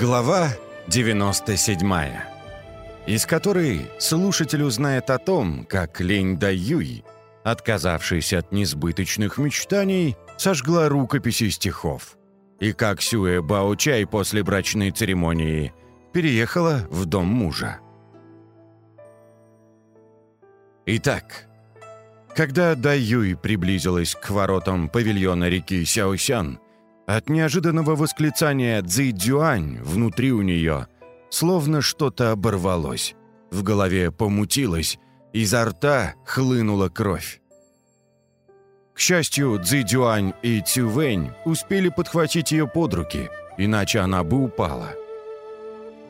Глава 97, из которой слушатель узнает о том, как Лень Даюй, отказавшись от несбыточных мечтаний, сожгла рукописи стихов, и как Сюэ Баочай после брачной церемонии переехала в дом мужа. Итак, когда Даюй приблизилась к воротам павильона реки Сяосян, от неожиданного восклицания «Цзи Дюань» внутри у нее словно что-то оборвалось. В голове помутилось, изо рта хлынула кровь. К счастью, Цзи Дюань и Цювэнь успели подхватить ее под руки, иначе она бы упала.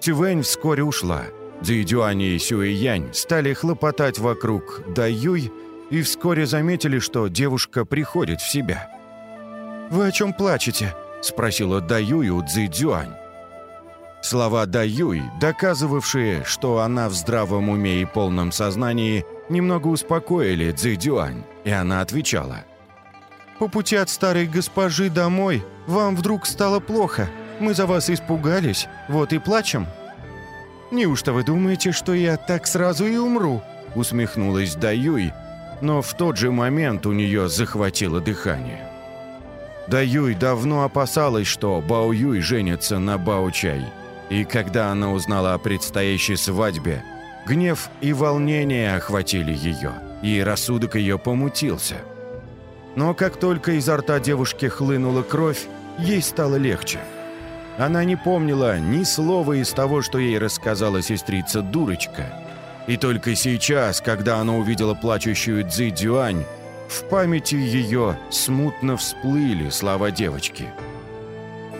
Цювэнь вскоре ушла. Цзи Дюань и Сюэянь стали хлопотать вокруг Даюй и вскоре заметили, что девушка приходит в себя – «Вы о чем плачете?» – спросила Даюй у Цзэцзюань. Слова Даюй, доказывавшие, что она в здравом уме и полном сознании, немного успокоили Цзэцзюань, и она отвечала. «По пути от старой госпожи домой вам вдруг стало плохо. Мы за вас испугались, вот и плачем». «Неужто вы думаете, что я так сразу и умру?» – усмехнулась Даюй, но в тот же момент у нее захватило дыхание. Да Юй давно опасалась, что Бао Юй женится на Бао Чай. И когда она узнала о предстоящей свадьбе, гнев и волнение охватили ее, и рассудок ее помутился. Но как только изо рта девушки хлынула кровь, ей стало легче. Она не помнила ни слова из того, что ей рассказала сестрица Дурочка. И только сейчас, когда она увидела плачущую Цзи Дюань, в памяти ее смутно всплыли слова девочки.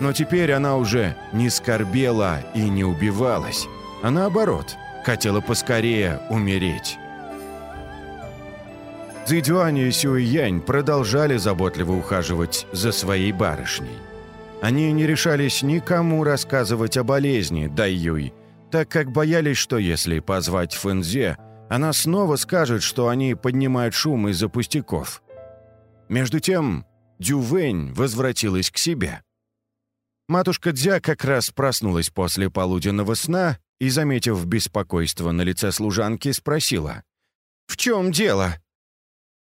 Но теперь она уже не скорбела и не убивалась, а наоборот, хотела поскорее умереть. Цзэдюань и Сюэянь продолжали заботливо ухаживать за своей барышней. Они не решались никому рассказывать о болезни Дайюй, так как боялись, что если позвать Фэнзе, она снова скажет, что они поднимают шум из-за пустяков. Между тем Дювень возвратилась к себе. Матушка Дзя как раз проснулась после полуденного сна и, заметив беспокойство на лице служанки, спросила. «В чем дело?»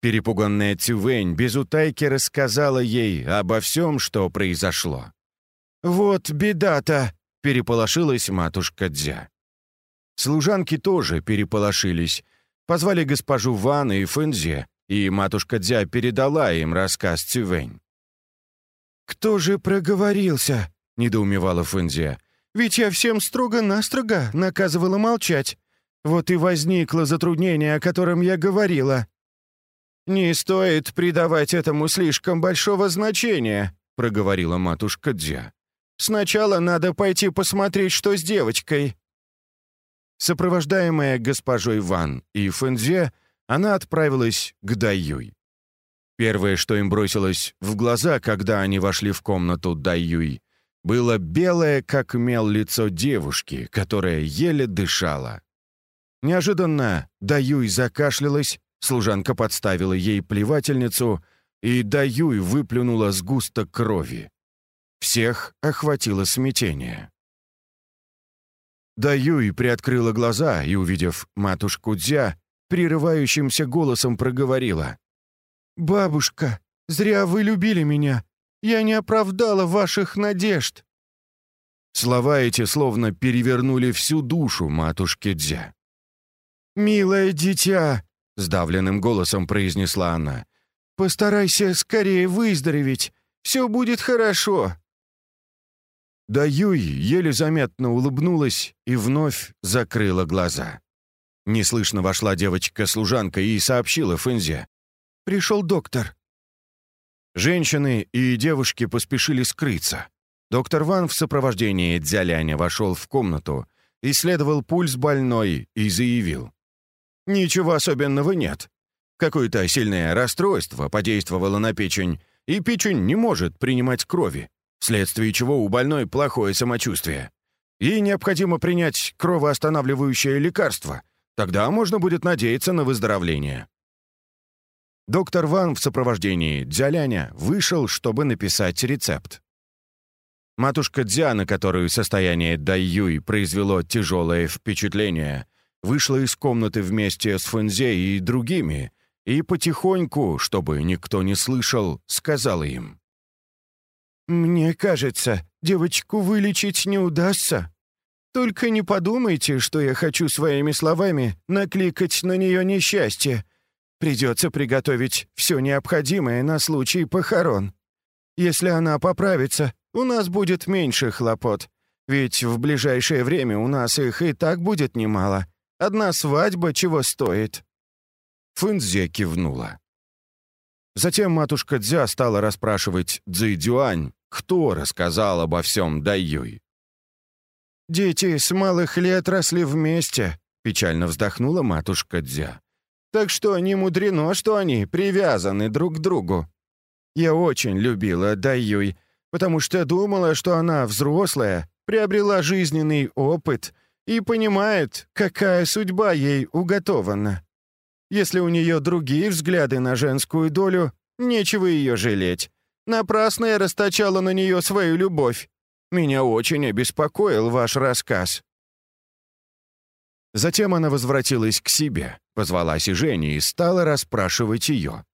Перепуганная Цювень без утайки рассказала ей обо всем, что произошло. «Вот беда-то!» — переполошилась матушка Дзя. Служанки тоже переполошились. Позвали госпожу Ван и Фэнзе, и матушка Дзя передала им рассказ Цювэнь. «Кто же проговорился?» — недоумевала Фэнзе. «Ведь я всем строго-настрого наказывала молчать. Вот и возникло затруднение, о котором я говорила». «Не стоит придавать этому слишком большого значения», — проговорила матушка Дзя. «Сначала надо пойти посмотреть, что с девочкой. Сопровождаемая госпожой Ван и Фэнзе, она отправилась к Даюй. Первое, что им бросилось в глаза, когда они вошли в комнату Даюй, было белое, как мел, лицо девушки, которая еле дышала. Неожиданно Даюй закашлялась, служанка подставила ей плевательницу, и Даюй выплюнула сгусток крови. Всех охватило смятение. Да Юй приоткрыла глаза и, увидев матушку Дзя, прерывающимся голосом проговорила. «Бабушка, зря вы любили меня. Я не оправдала ваших надежд». Слова эти словно перевернули всю душу матушки Дзя. «Милое дитя», — сдавленным голосом произнесла она, — «постарайся скорее выздороветь. Все будет хорошо. Да Юй еле заметно улыбнулась и вновь закрыла глаза. Неслышно вошла девочка-служанка и сообщила Фэнзе. «Пришел доктор». Женщины и девушки поспешили скрыться. Доктор Ван в сопровождении Дзяляня вошел в комнату, исследовал пульс больной и заявил. «Ничего особенного нет. Какое-то сильное расстройство подействовало на печень, и печень не может принимать крови вследствие чего у больной плохое самочувствие. Ей необходимо принять кровоостанавливающее лекарство. Тогда можно будет надеяться на выздоровление. Доктор Ван в сопровождении Дзяляня вышел, чтобы написать рецепт. Матушка Дзя, на которую состояние Дайюй произвело тяжелое впечатление, вышла из комнаты вместе с Фэнзе и другими и потихоньку, чтобы никто не слышал, сказала им. «Мне кажется, девочку вылечить не удастся. Только не подумайте, что я хочу своими словами накликать на нее несчастье. Придется приготовить все необходимое на случай похорон. Если она поправится, у нас будет меньше хлопот, ведь в ближайшее время у нас их и так будет немало. Одна свадьба чего стоит?» Фэнзе кивнула. Затем матушка Дзя стала расспрашивать Цзэйдюань, кто рассказал обо всем Дайюй. «Дети с малых лет росли вместе», — печально вздохнула матушка Дзя. «Так что не мудрено, что они привязаны друг к другу. Я очень любила Дайюй, потому что думала, что она взрослая, приобрела жизненный опыт и понимает, какая судьба ей уготована. Если у нее другие взгляды на женскую долю, нечего ее жалеть. Напрасно я расточала на нее свою любовь. Меня очень обеспокоил ваш рассказ». Затем она возвратилась к себе, позвала Сижени и стала расспрашивать ее.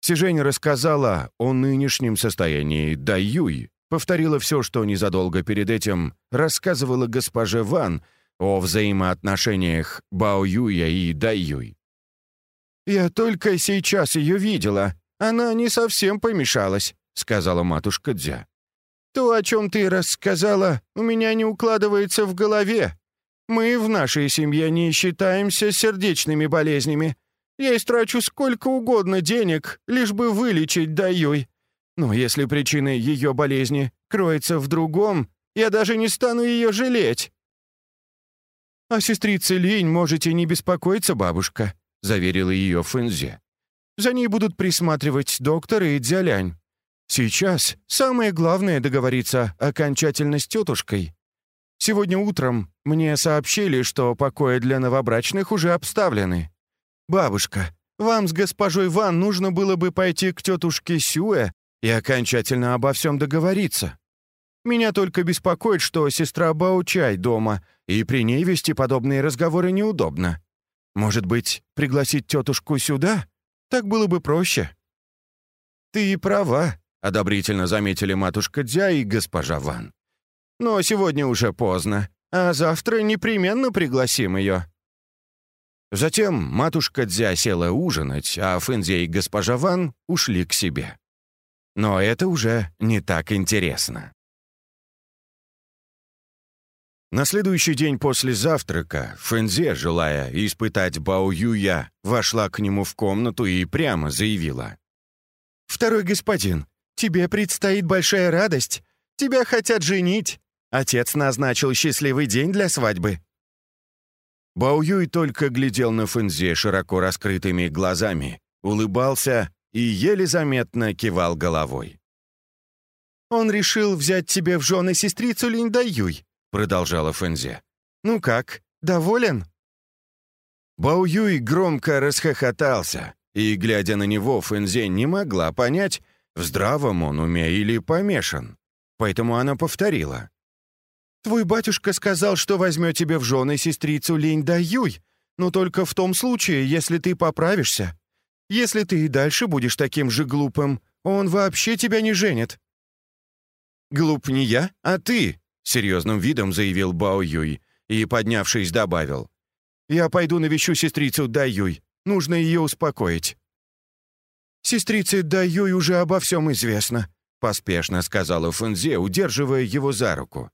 Сижень рассказала о нынешнем состоянии Даюй, повторила все, что незадолго перед этим рассказывала госпоже Ван о взаимоотношениях Бао Юя и Даюй. «Я только сейчас ее видела. Она не совсем помешалась», — сказала матушка Дзя. То, о чем ты рассказала, у меня не укладывается в голове. Мы в нашей семье не считаемся сердечными болезнями. Я истрачу сколько угодно денег, лишь бы вылечить Даюй. Но если причина ее болезни кроется в другом, я даже не стану ее жалеть». «О сестрице Линь можете не беспокоиться, бабушка», — заверила ее Фэнзе. «За ней будут присматривать доктор и Дзялянь. Сейчас самое главное договориться окончательно с тетушкой. Сегодня утром мне сообщили, что покои для новобрачных уже обставлены. Бабушка, вам с госпожой Ван нужно было бы пойти к тетушке Сюэ и окончательно обо всем договориться. Меня только беспокоит, что сестра Баучай дома, и при ней вести подобные разговоры неудобно. Может быть, пригласить тетушку сюда? Так было бы проще». «Ты права», — одобрительно заметили матушка Дзя и госпожа Ван. «Но сегодня уже поздно, а завтра непременно пригласим ее». Затем матушка Дзя села ужинать, а Фэнзе и госпожа Ван ушли к себе. Но это уже не так интересно. На следующий день после завтрака Фэнзе, желая испытать Бао Юя, вошла к нему в комнату и прямо заявила. «Второй господин, Тебе предстоит большая радость. Тебя хотят женить. Отец назначил счастливый день для свадьбы». Бао Юй только глядел на Фэнзе широко раскрытыми глазами, улыбался и еле заметно кивал головой. «Он решил взять тебе в жены сестрицу Линь Юй», — продолжала Фэнзе. «Ну как, доволен?» Бао Юй громко расхохотался, и, глядя на него, Фэнзе не могла понять, в здравом он уме или помешан. Поэтому она повторила. «Твой батюшка сказал, что возьмет тебе в жены сестрицу Линь да Юй, но только в том случае, если ты поправишься. Если ты и дальше будешь таким же глупым, он вообще тебя не женит». «Глуп не я, а ты», — серьезным видом заявил Бао Юй и, поднявшись, добавил. «Я пойду навещу сестрицу Дай Юй. Нужно ее успокоить». «Сестрице Даюй уже обо всем известно», — поспешно сказала Фэнзе, удерживая его за руку.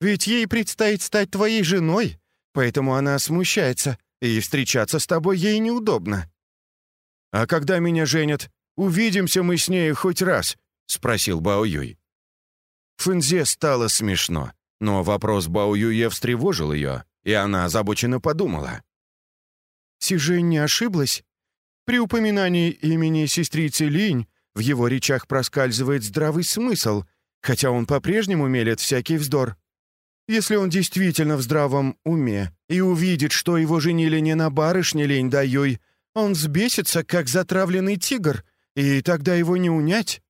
«Ведь ей предстоит стать твоей женой, поэтому она смущается, и встречаться с тобой ей неудобно». «А когда меня женят, увидимся мы с ней хоть раз?» — спросил Бао Юй. Фэнзе стало смешно, но вопрос Бао Юя встревожил ее, и она озабоченно подумала. «Сижень не ошиблась? При упоминании имени сестрицы Линь в его речах проскальзывает здравый смысл, хотя он по-прежнему мелет всякий вздор. Если он действительно в здравом уме и увидит, что его женили не на барышне Лень Даюй, он взбесится, как затравленный тигр, и тогда его не унять.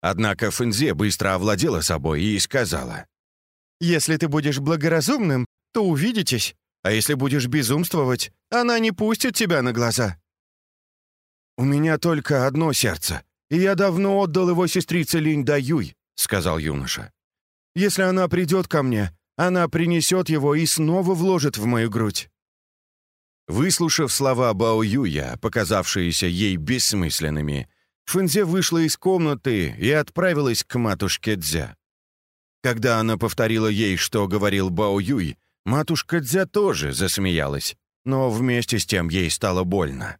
Однако Фэнзе быстро овладела собой и сказала. «Если ты будешь благоразумным, то увидитесь, а если будешь безумствовать, она не пустит тебя на глаза». «У меня только одно сердце, и я давно отдал его сестрице Линь Даюй», — сказал юноша. «Если она придет ко мне, она принесет его и снова вложит в мою грудь». Выслушав слова Бао Юя, показавшиеся ей бессмысленными, Фэнзе вышла из комнаты и отправилась к матушке Дзя. Когда она повторила ей, что говорил Бао Юй, матушка Дзя тоже засмеялась, но вместе с тем ей стало больно.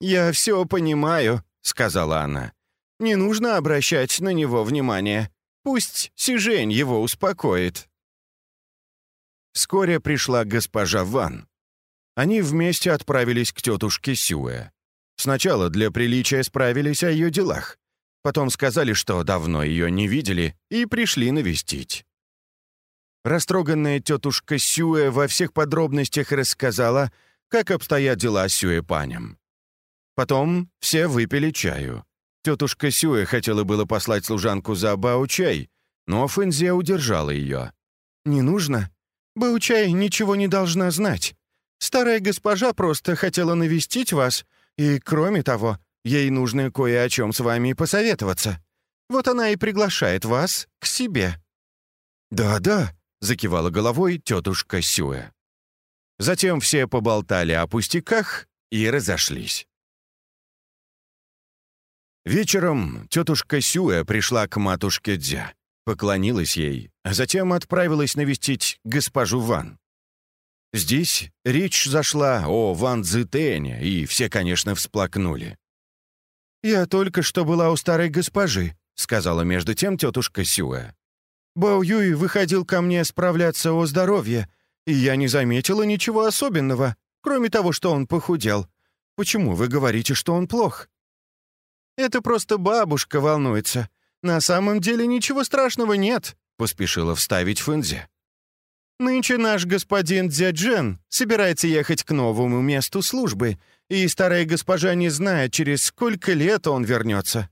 «Я все понимаю», — сказала она. «Не нужно обращать на него внимание. Пусть Сижень его успокоит». Вскоре пришла госпожа Ван. Они вместе отправились к тетушке Сюэ. Сначала для приличия справились о ее делах. Потом сказали, что давно ее не видели, и пришли навестить. Растроганная тетушка Сюэ во всех подробностях рассказала, как обстоят дела с Сюэ-панем. Потом все выпили чаю. Тетушка Сюэ хотела было послать служанку за Бао-чай, но Фэнзе удержала ее. «Не нужно. Баучай ничего не должна знать. Старая госпожа просто хотела навестить вас и, кроме того, ей нужно кое о чем с вами посоветоваться. Вот она и приглашает вас к себе». «Да-да», — закивала головой тетушка Сюэ. Затем все поболтали о пустяках и разошлись. Вечером тетушка Сюэ пришла к матушке Дзя, поклонилась ей, а затем отправилась навестить госпожу Ван. Здесь речь зашла о Ван Цзэтэне, и все, конечно, всплакнули. «Я только что была у старой госпожи», — сказала между тем тетушка Сюэ. «Бао Юй выходил ко мне справляться о здоровье, и я не заметила ничего особенного, кроме того, что он похудел. Почему вы говорите, что он плох?» «Это просто бабушка волнуется. На самом деле ничего страшного нет», — поспешила вставить Фэнзе. Нынче наш господин Дзяджен собирается ехать к новому месту службы, и старая госпожа не знает, через сколько лет он вернется.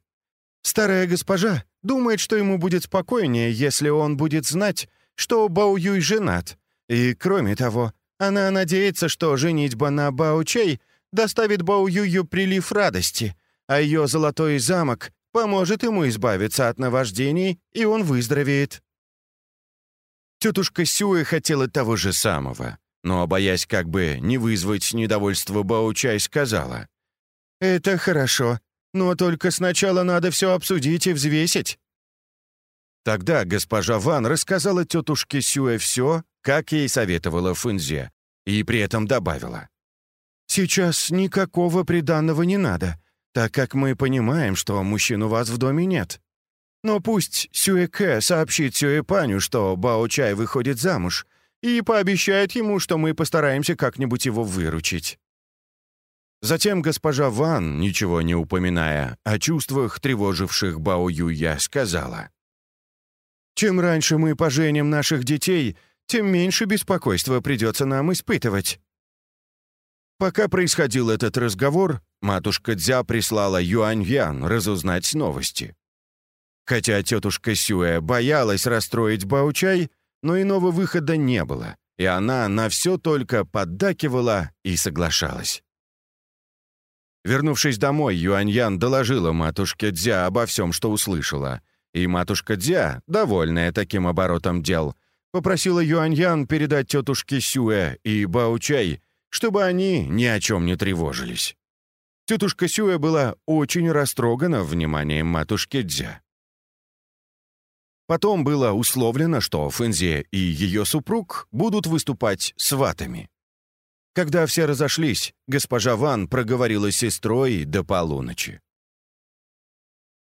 Старая госпожа думает, что ему будет спокойнее, если он будет знать, что Бао Юй женат. И, кроме того, она надеется, что женитьба на Бао Чэй доставит Бао Юю прилив радости, а ее золотой замок поможет ему избавиться от наваждений, и он выздоровеет. Тетушка Сюэ хотела того же самого, но, боясь как бы не вызвать недовольство Баучай, сказала. «Это хорошо, но только сначала надо все обсудить и взвесить». Тогда госпожа Ван рассказала тетушке Сюэ все, как ей советовала Фунзе, и при этом добавила. «Сейчас никакого приданного не надо, так как мы понимаем, что мужчин у вас в доме нет. Но пусть Сюэке сообщит Сюэпаню, что Бао-чай выходит замуж, и пообещает ему, что мы постараемся как-нибудь его выручить». Затем госпожа Ван, ничего не упоминая о чувствах, тревоживших Бао Юя, сказала. «Чем раньше мы поженим наших детей, тем меньше беспокойства придется нам испытывать». Пока происходил этот разговор, матушка Дзя прислала Юань Ян разузнать новости. Хотя тетушка Сюэ боялась расстроить Баучай, но иного выхода не было, и она на все только поддакивала и соглашалась. Вернувшись домой, Юаньян доложила матушке Дзя обо всем, что услышала, и матушка Дзя, довольная таким оборотом дел, попросила Юаньян передать тетушке Сюэ и Баучай, чтобы они ни о чем не тревожились. Тетушка Сюэ была очень растрогана вниманием матушки Дзя. Потом было условлено, что Фэнзе и ее супруг будут выступать сватами. Когда все разошлись, госпожа Ван проговорила с сестрой до полуночи.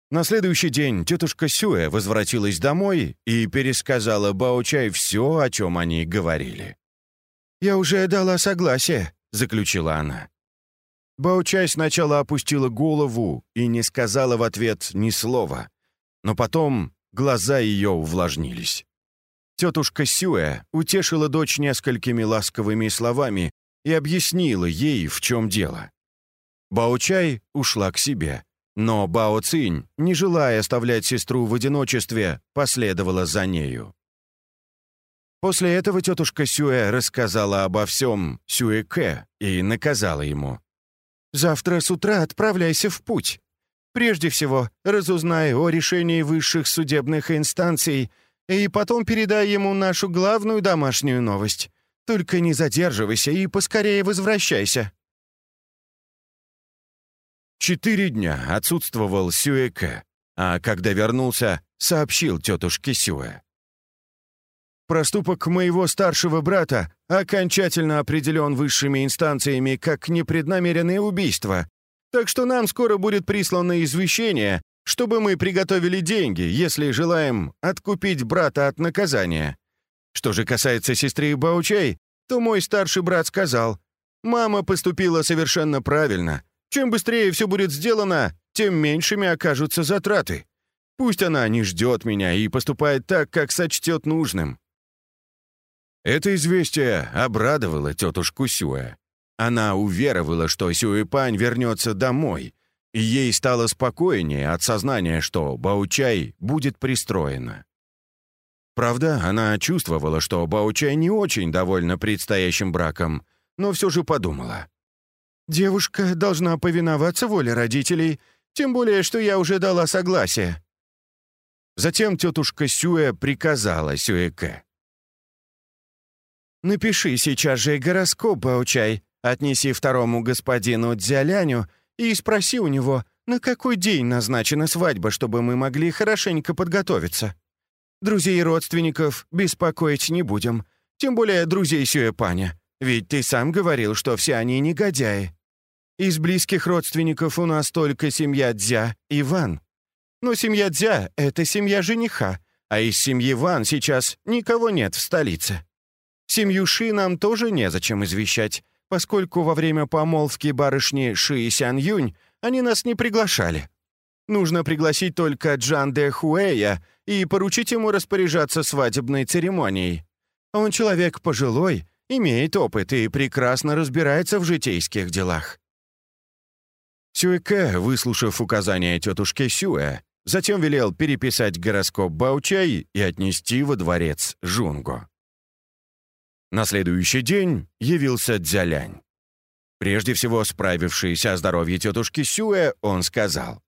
На следующий день тетушка Сюэ возвратилась домой и пересказала Баочай все, о чем они говорили. «Я уже дала согласие», — заключила она. Баочай сначала опустила голову и не сказала в ответ ни слова, но потом Глаза ее увлажнились. Тетушка Сюэ утешила дочь несколькими ласковыми словами и объяснила ей, в чем дело. Баучай ушла к себе, Но Бао Цинь, не желая оставлять сестру в одиночестве, последовала за нею. После этого тетушка Сюэ рассказала обо всем Сюэ Кэ и наказала ему. «Завтра с утра отправляйся в путь. Прежде всего, разузнай о решении высших судебных инстанций и потом передай ему нашу главную домашнюю новость. Только не задерживайся и поскорее возвращайся». Четыре дня отсутствовал Сюэке, а когда вернулся, сообщил тетушке Сюэ. Проступок моего старшего брата окончательно определен высшими инстанциями как непреднамеренное убийство, так что нам скоро будет прислано извещение, чтобы мы приготовили деньги, если желаем откупить брата от наказания. Что же касается сестры Баучей, то мой старший брат сказал, «Мама поступила совершенно правильно. Чем быстрее все будет сделано, тем меньшими окажутся затраты. Пусть она не ждет меня и поступает так, как сочтет нужным». Это известие обрадовало тетушку Сюэ. Она уверовала, что Сюэпань вернется домой, и ей стало спокойнее от сознания, что Баучай будет пристроена. Правда, она чувствовала, что Баучай не очень довольна предстоящим браком, но все же подумала. «Девушка должна повиноваться воле родителей, тем более, что я уже дала согласие». Затем тетушка Сюэ приказала Сюэке. «Напиши сейчас же гороскоп, Баучай, отнеси второму господину Дзяляню и спроси у него, на какой день назначена свадьба, чтобы мы могли хорошенько подготовиться». Друзей и родственников беспокоить не будем. Тем более друзей Сюэпаня. Ведь ты сам говорил, что все они негодяи. Из близких родственников у нас только семья Дзя и Ван. Но семья Дзя — это семья жениха, а из семьи Ван сейчас никого нет в столице. Семью Ши нам тоже незачем извещать, поскольку во время помолвки барышни Ши и Сян Юнь они нас не приглашали. Нужно пригласить только Джан де Хуэя и поручить ему распоряжаться свадебной церемонией. Он человек пожилой, имеет опыт и прекрасно разбирается в житейских делах». Сюэке, выслушав указания тетушки Сюэ, затем велел переписать гороскоп Баучай и отнести во дворец Жунго. На следующий день явился Дзялянь. Прежде всего, справившись о здоровье тетушки Сюэ, он сказал,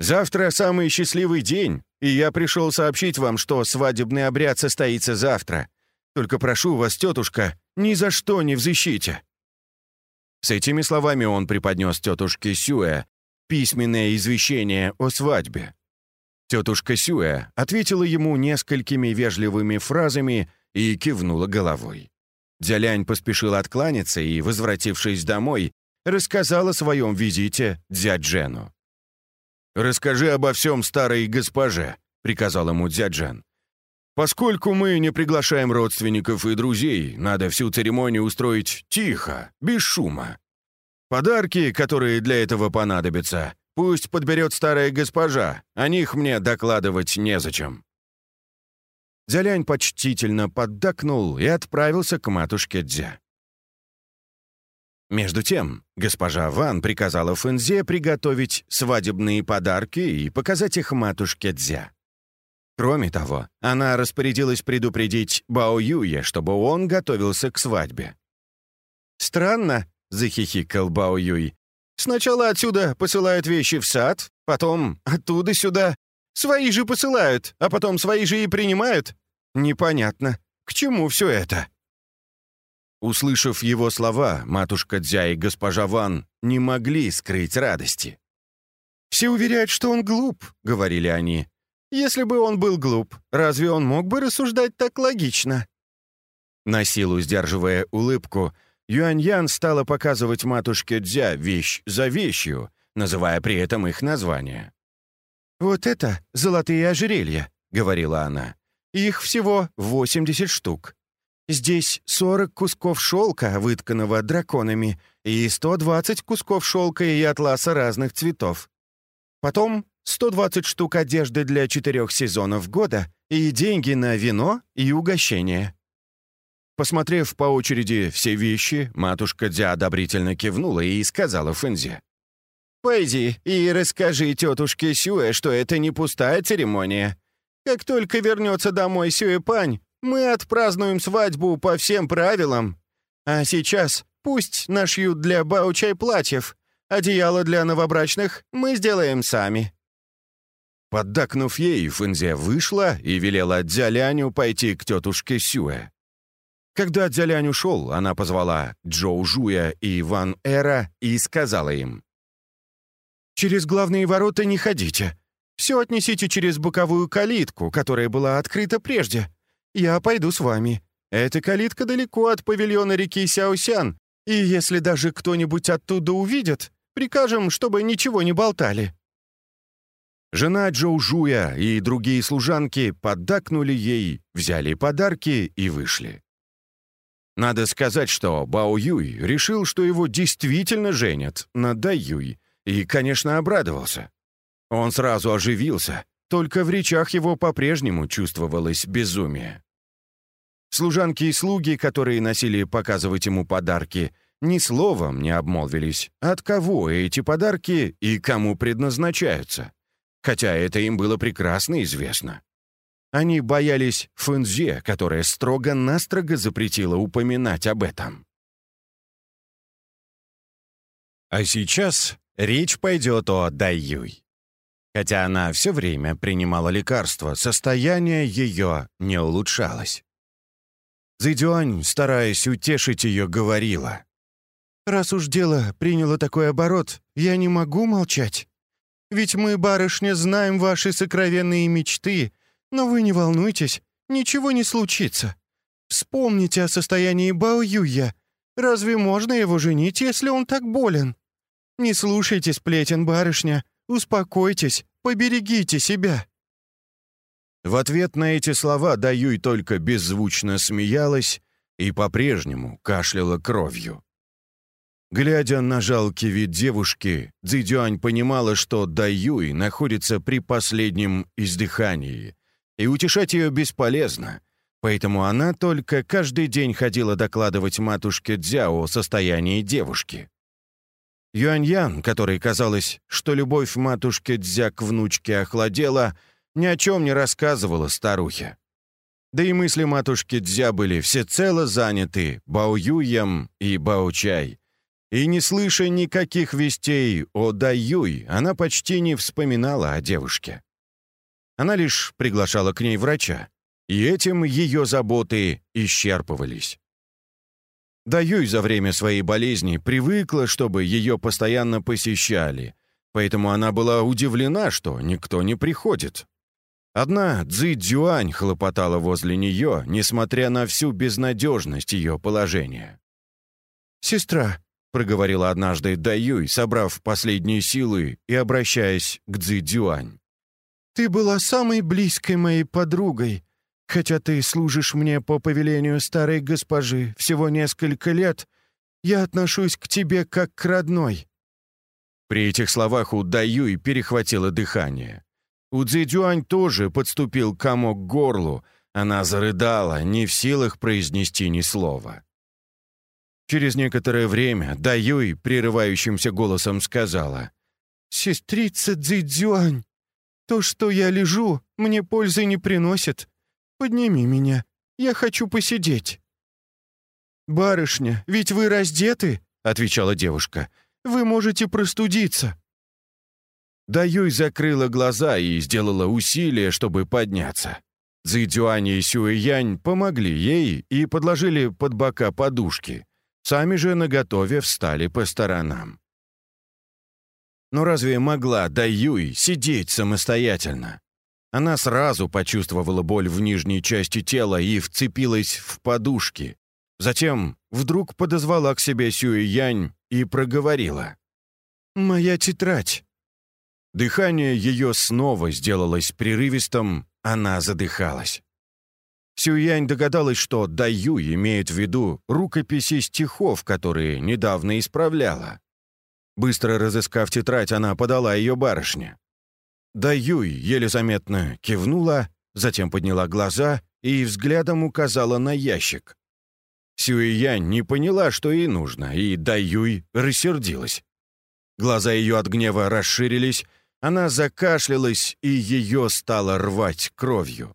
Завтра самый счастливый день, и я пришел сообщить вам, что свадебный обряд состоится завтра. Только прошу вас, тетушка, ни за что не взыщите». С этими словами он преподнес тетушке Сюэ письменное извещение о свадьбе. Тетушка Сюэ ответила ему несколькими вежливыми фразами и кивнула головой. Дзялянь поспешил откланяться и, возвратившись домой, рассказал о своем визите дяджену. «Расскажи обо всем старой госпоже», — приказал ему дяджан. «Поскольку мы не приглашаем родственников и друзей, надо всю церемонию устроить тихо, без шума. Подарки, которые для этого понадобятся, пусть подберет старая госпожа, о них мне докладывать незачем». Дзялянь почтительно поддакнул и отправился к матушке Дзя. Между тем, госпожа Ван приказала Фэнзе приготовить свадебные подарки и показать их матушке Дзя. Кроме того, она распорядилась предупредить Бао Юя, чтобы он готовился к свадьбе. «Странно», — захихикал Бао Юй. «Сначала отсюда посылают вещи в сад, потом оттуда сюда. Свои же посылают, а потом свои же и принимают. Непонятно, к чему все это?» Услышав его слова, матушка Дзя и госпожа Ван не могли скрыть радости. «Все уверяют, что он глуп», — говорили они. «Если бы он был глуп, разве он мог бы рассуждать так логично?» На силу сдерживая улыбку, Юань-Ян стала показывать матушке Дзя вещь за вещью, называя при этом их название. «Вот это золотые ожерелья», — говорила она. «Их всего 80 штук. Здесь 40 кусков шелка, вытканного драконами, и 120 кусков шелка и атласа разных цветов. Потом 120 штук одежды для четырех сезонов года и деньги на вино и угощение. Посмотрев по очереди все вещи, матушка Дзя одобрительно кивнула и сказала Фэнзе. Пойди и расскажи тетушке Сюэ, что это не пустая церемония. Как только вернется домой Сюэ-пань, мы отпразднуем свадьбу по всем правилам. А сейчас пусть нашьют для Баучай платьев. Одеяло для новобрачных мы сделаем сами». Поддакнув ей, Фэнзе вышла и велела Дзяляню пойти к тетушке Сюэ. Когда Дзялянь ушел, она позвала Джоу Жуя и Ван Эра и сказала им. «Через главные ворота не ходите. Все отнесите через боковую калитку, которая была открыта прежде. Я пойду с вами. Эта калитка далеко от павильона реки Сяосян, и если даже кто-нибудь оттуда увидит, прикажем, чтобы ничего не болтали». Жена Джоу Жуя и другие служанки поддакнули ей, взяли подарки и вышли. Надо сказать, что Бао Юй решил, что его действительно женят на Дай Юй, и, конечно, обрадовался. Он сразу оживился, только в речах его по-прежнему чувствовалось безумие. Служанки и слуги, которые носили показывать ему подарки, ни словом не обмолвились, от кого эти подарки и кому предназначаются. Хотя это им было прекрасно известно. Они боялись Фэнзе, которая строго-настрого запретила упоминать об этом. А сейчас речь пойдет о Дайюй. Хотя она все время принимала лекарства, состояние ее не улучшалось. Зидюань, стараясь утешить ее, говорила. «Раз уж дело приняло такой оборот, я не могу молчать. Ведь мы, барышня, знаем ваши сокровенные мечты, но вы не волнуйтесь, ничего не случится. Вспомните о состоянии Бао Юя. Разве можно его женить, если он так болен? Не слушайте сплетен, барышня. Успокойтесь, поберегите себя». В ответ на эти слова Даюй только беззвучно смеялась и по-прежнему кашляла кровью. Глядя на жалкий вид девушки, Цзидюань понимала, что Даюй находится при последнем издыхании, и утешать ее бесполезно, поэтому она только каждый день ходила докладывать матушке Дзяо о состоянии девушки. Юань-Ян, которой казалось, что любовь матушки Дзя к внучке охладела, ни о чем не рассказывала старухе. Да и мысли матушки Дзя были всецело заняты Бао-Юем и Бао-Чай. И не слыша никаких вестей о Дай-Юй, она почти не вспоминала о девушке. Она лишь приглашала к ней врача, и этим ее заботы исчерпывались. Даюй за время своей болезни привыкла, чтобы ее постоянно посещали, поэтому она была удивлена, что никто не приходит. Одна Цзи Дзюань хлопотала возле нее, несмотря на всю безнадежность ее положения. «Сестра», — проговорила однажды Даюй, собрав последние силы и обращаясь к Цзи Дзюань. Ты была самой близкой моей подругой, хотя ты служишь мне по повелению старой госпожи всего несколько лет, я отношусь к тебе как к родной». При этих словах у Даюй перехватило дыхание. У Цзэдюань тоже подступил комок к горлу, она зарыдала, не в силах произнести ни слова. Через некоторое время Даюй прерывающимся голосом сказала, «Сестрица Цзэдюань, то, что я лежу, мне пользы не приносит. Подними меня, я хочу посидеть». «Барышня, ведь вы раздеты», — отвечала девушка. «Вы можете простудиться». Даюй закрыла глаза и сделала усилие, чтобы подняться. Цзэдюань и Сюэянь помогли ей и подложили под бока подушки. Сами же наготове встали по сторонам. Но разве могла Даюй сидеть самостоятельно? Она сразу почувствовала боль в нижней части тела и вцепилась в подушки. Затем вдруг подозвала к себе Сюэ Янь и проговорила. «Моя тетрадь». Дыхание ее снова сделалось прерывистым, она задыхалась. Сюянь догадалась, что Даю имеет в виду рукописи стихов, которые недавно исправляла. Быстро разыскав тетрадь, она подала ее барышне. Да Юй еле заметно кивнула, затем подняла глаза и взглядом указала на ящик. Сюэянь не поняла, что ей нужно, и Даюй рассердилась. Глаза ее от гнева расширились, она закашлялась, и ее стало рвать кровью.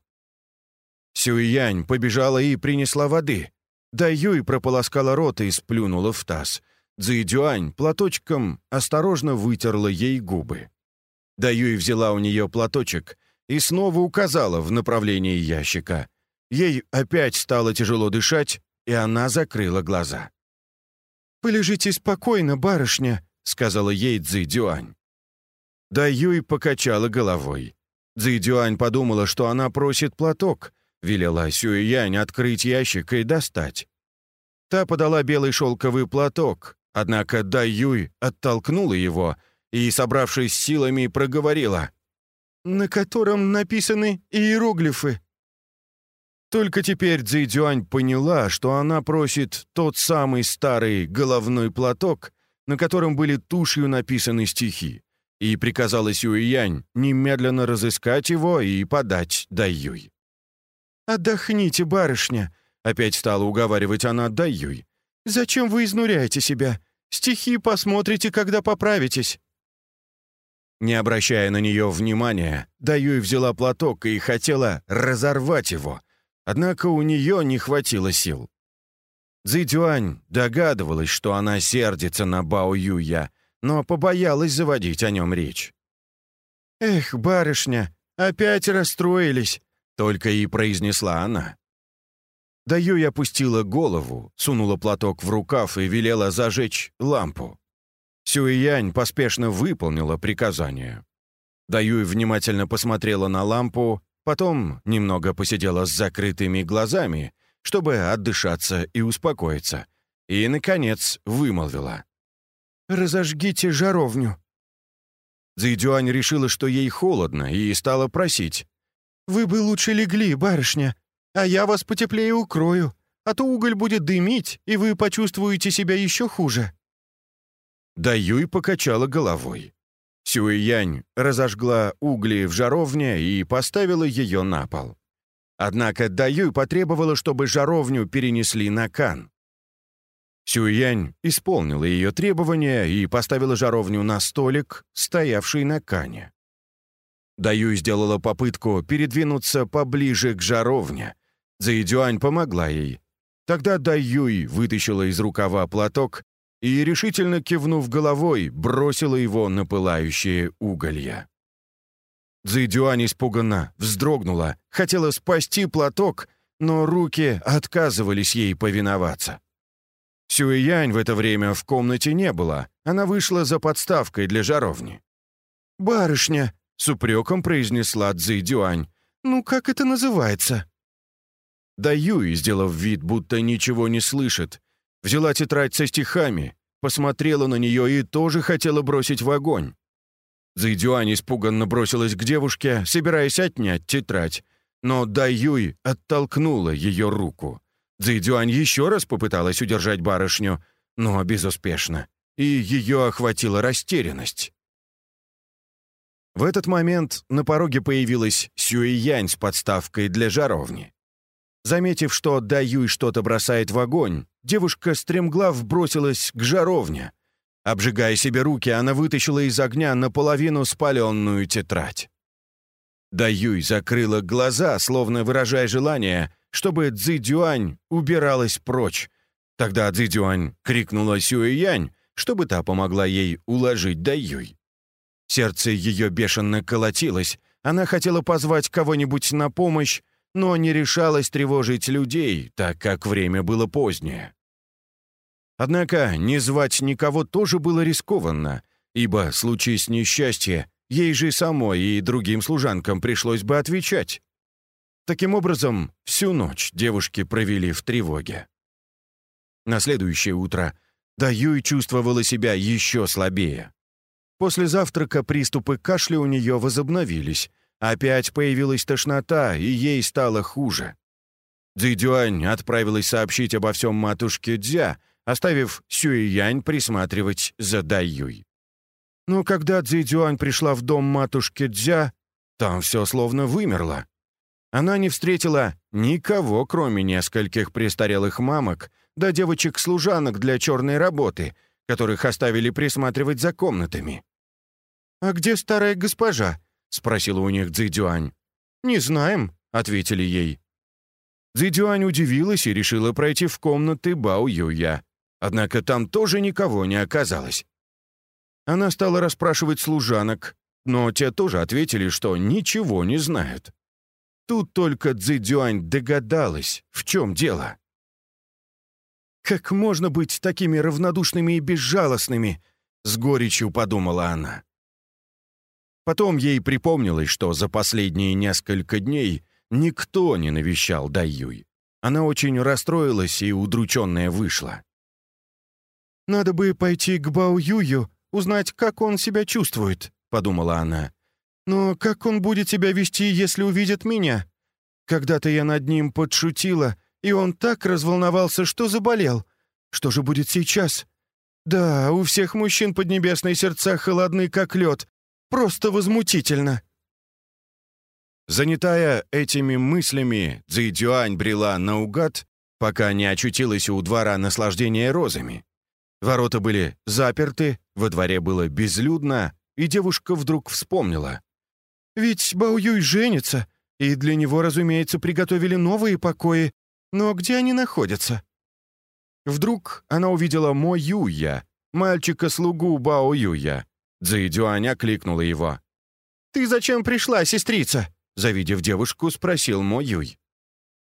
Сюянь побежала и принесла воды. Да Юй прополоскала рот и сплюнула в таз. Цзэдюань платочком осторожно вытерла ей губы. Да Юй взяла у нее платочек и снова указала в направлении ящика. Ей опять стало тяжело дышать, и она закрыла глаза. «Полежите спокойно, барышня», — сказала ей Цзэдюань. Да Юй покачала головой. Цзэдюань подумала, что она просит платок, велела Сюэянь открыть ящик и достать. Та подала белый шелковый платок, однако Дай Юй оттолкнула его и, собравшись силами, проговорила. «На котором написаны иероглифы». Только теперь Цзэйдюань поняла, что она просит тот самый старый головной платок, на котором были тушью написаны стихи, и приказала Сюэянь немедленно разыскать его и подать Дайюй. «Отдохните, барышня», — опять стала уговаривать она Дайюй. «Зачем вы изнуряете себя? Стихи посмотрите, когда поправитесь». Не обращая на нее внимания, Даюй взяла платок и хотела разорвать его, однако у нее не хватило сил. Цзэдюань догадывалась, что она сердится на Бао Юя, но побоялась заводить о нем речь. «Эх, барышня, опять расстроились», — только и произнесла она. Даюй опустила голову, сунула платок в рукав и велела зажечь лампу. Сюэянь поспешно выполнила приказание. Даюй внимательно посмотрела на лампу, потом немного посидела с закрытыми глазами, чтобы отдышаться и успокоиться, и, наконец, вымолвила. «Разожгите жаровню». Цзэйдюань решила, что ей холодно, и стала просить. «Вы бы лучше легли, барышня, а я вас потеплее укрою, а то уголь будет дымить, и вы почувствуете себя еще хуже». Да Юй покачала головой. Сюэянь разожгла угли в жаровне и поставила ее на пол. Однако Даюй потребовала, чтобы жаровню перенесли на кан. Сюянь исполнила ее требования и поставила жаровню на столик, стоявший на кане. Даюй сделала попытку передвинуться поближе к жаровне. Цзэйдюань помогла ей. Тогда Даюй вытащила из рукава платок и, решительно кивнув головой, бросила его на пылающие уголья. Цзэйдюань испуганно вздрогнула, хотела спасти платок, но руки отказывались ей повиноваться. Сюэянь в это время в комнате не было, она вышла за подставкой для жаровни. «Барышня», — с упреком произнесла Цзэйдюань, — «ну как это называется?» Да Юй, сделав вид, будто ничего не слышит, взяла тетрадь со стихами, посмотрела на нее и тоже хотела бросить в огонь. Зайдюань испуганно бросилась к девушке, собираясь отнять тетрадь, но Даюй оттолкнула ее руку. Цзэйдюань еще раз попыталась удержать барышню, но безуспешно, и ее охватила растерянность. В этот момент на пороге появилась Сюэянь с подставкой для жаровни. Заметив, что Даюй что-то бросает в огонь, девушка стремглав бросилась к жаровне. Обжигая себе руки, она вытащила из огня наполовину спаленную тетрадь. Даюй закрыла глаза, словно выражая желание, чтобы Цзэдюань убиралась прочь. Тогда Цзэдюань крикнула Сюэянь, чтобы та помогла ей уложить Даюй. Сердце ее бешено колотилось, она хотела позвать кого-нибудь на помощь, но не решалась тревожить людей, так как время было позднее. Однако не звать никого тоже было рискованно, ибо, случись несчастье, ей же самой и другим служанкам пришлось бы отвечать. Таким образом, всю ночь девушки провели в тревоге. На следующее утро Даюй чувствовала себя еще слабее. После завтрака приступы кашля у нее возобновились. Опять появилась тошнота, и ей стало хуже. Цзэдюань отправилась сообщить обо всем матушке Дзя, оставив Сюэянь присматривать за Даюй. Но когда Цзэдюань пришла в дом матушки Дзя, там все словно вымерло. Она не встретила никого, кроме нескольких престарелых мамок, да девочек-служанок для черной работы, которых оставили присматривать за комнатами. «А где старая госпожа?» — спросила у них Цзэдюань. «Не знаем», — ответили ей. Цзэдюань удивилась и решила пройти в комнаты Бао Юя. Однако там тоже никого не оказалось. Она стала расспрашивать служанок, но те тоже ответили, что ничего не знают. Тут только Цзэдюань догадалась, в чем дело. «Как можно быть такими равнодушными и безжалостными?» — с горечью подумала она. Потом ей припомнилось, что за последние несколько дней никто не навещал Дайюй. Она очень расстроилась и удрученная вышла. «Надо бы пойти к Бао Юю, узнать, как он себя чувствует», — подумала она. «Но как он будет себя вести, если увидит меня? Когда-то я над ним подшутила, и он так разволновался, что заболел. Что же будет сейчас? Да, у всех мужчин поднебесные сердца холодны, как лед. Просто возмутительно». Занятая этими мыслями, Цзэйдюань брела наугад, пока не очутилась у двора наслаждения розами. Ворота были заперты, во дворе было безлюдно, и девушка вдруг вспомнила. «Ведь Баоюй женится, и для него, разумеется, приготовили новые покои. Но где они находятся?» Вдруг она увидела Мо Юя, мальчика-слугу Бао Юя. Цзэйдюань окликнула его. «Ты зачем пришла, сестрица?» Завидев девушку, спросил Мо Юй.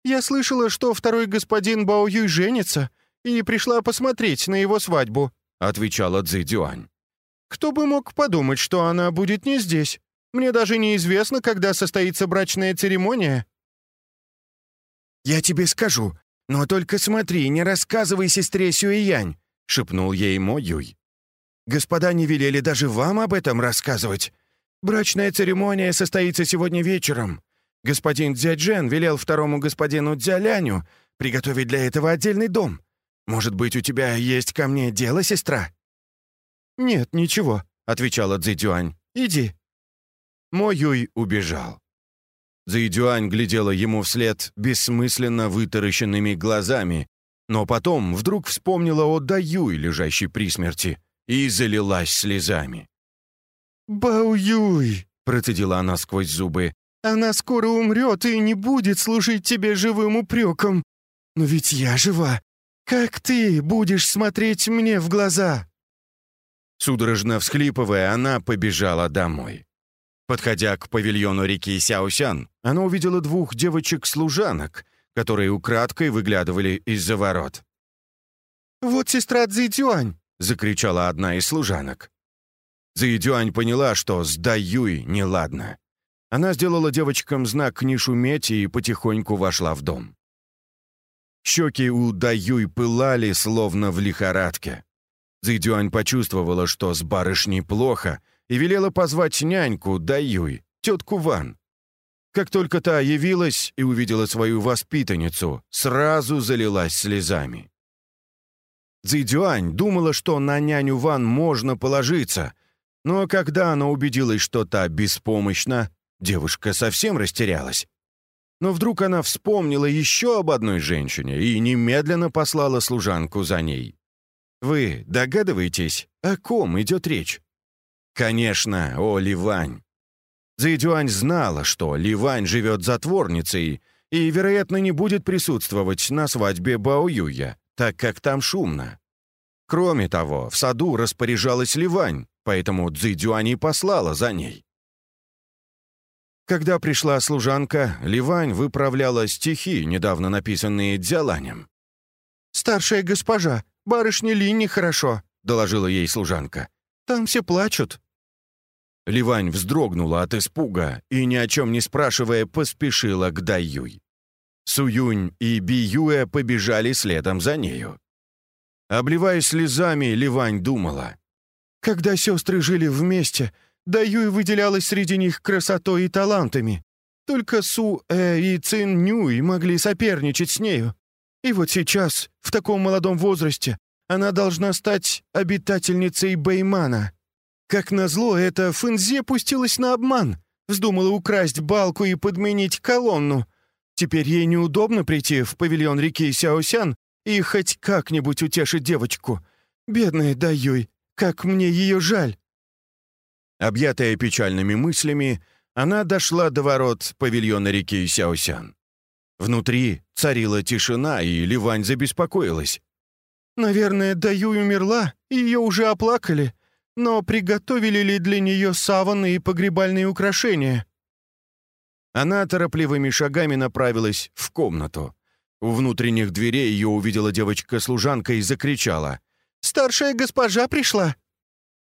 «Я слышала, что второй господин Бао Юй женится, и пришла посмотреть на его свадьбу», — отвечала Цзи. «Кто бы мог подумать, что она будет не здесь? Мне даже неизвестно, когда состоится брачная церемония». «Я тебе скажу, но только смотри, не рассказывай сестре Сюэянь», — шепнул ей Мо Юй. «Господа не велели даже вам об этом рассказывать. Брачная церемония состоится сегодня вечером. Господин Дзяджен велел второму господину Дзяляню приготовить для этого отдельный дом. Может быть, у тебя есть ко мне дело, сестра?» «Нет, ничего», — отвечала Цзэдюань. «Иди». Мо Юй убежал. Цзэдюань глядела ему вслед бессмысленно вытаращенными глазами, но потом вдруг вспомнила о Даюй, лежащей при смерти, и залилась слезами. «Баоюй!» — процедила она сквозь зубы. «Она скоро умрет и не будет служить тебе живым упреком. Но ведь я жива. Как ты будешь смотреть мне в глаза?» Судорожно всхлипывая, она побежала домой. Подходя к павильону реки Сяосян, она увидела двух девочек-служанок, которые украдкой выглядывали из-за ворот. «Вот сестра Цзитюань!» — закричала одна из служанок. Цзэйдюань поняла, что с Даюй неладно. Она сделала девочкам знак не шуметь и потихоньку вошла в дом. Щеки у Даюй пылали, словно в лихорадке. Цзэйдюань почувствовала, что с барышней плохо, и велела позвать няньку Даюй, тетку Ван. Как только та явилась и увидела свою воспитанницу, сразу залилась слезами. Цзэйдюань думала, что на няню Ван можно положиться, но когда она убедилась, что та беспомощна, девушка совсем растерялась. Но вдруг она вспомнила еще об одной женщине и немедленно послала служанку за ней. Вы догадываетесь, о ком идет речь? Конечно, о Ливань. Зайдюань знала, что Ливань живет затворницей и, вероятно, не будет присутствовать на свадьбе Баоюя, так как там шумно. Кроме того, в саду распоряжалась Ливань, поэтому Цзэдюань послала за ней. Когда пришла служанка, Ливань выправляла стихи, недавно написанные Дзяланем. «Старшая госпожа, барышне Ли нехорошо», — доложила ей служанка. «Там все плачут». Ливань вздрогнула от испуга и, ни о чем не спрашивая, поспешила к Дайюй. Суюнь и Биюэ побежали следом за нею. Обливаясь слезами, Ливань думала. Когда сестры жили вместе, Даюй выделялась среди них красотой и талантами. Только Су Э и Цин Нюй могли соперничать с нею. И вот сейчас, в таком молодом возрасте, она должна стать обитательницей Бэймана. Как назло, эта Фэнзе пустилась на обман, вздумала украсть балку и подменить колонну. Теперь ей неудобно прийти в павильон реки Сяосян и хоть как-нибудь утешить девочку. Бедная Даюй, как мне ее жаль!» Объятая печальными мыслями, она дошла до ворот павильона реки Сяосян. Внутри царила тишина, и Ливань забеспокоилась. «Наверное, Даюй умерла, ее уже оплакали. Но приготовили ли для нее саваны и погребальные украшения?» Она торопливыми шагами направилась в комнату. У внутренних дверей ее увидела девочка-служанка и закричала. «Старшая госпожа пришла!»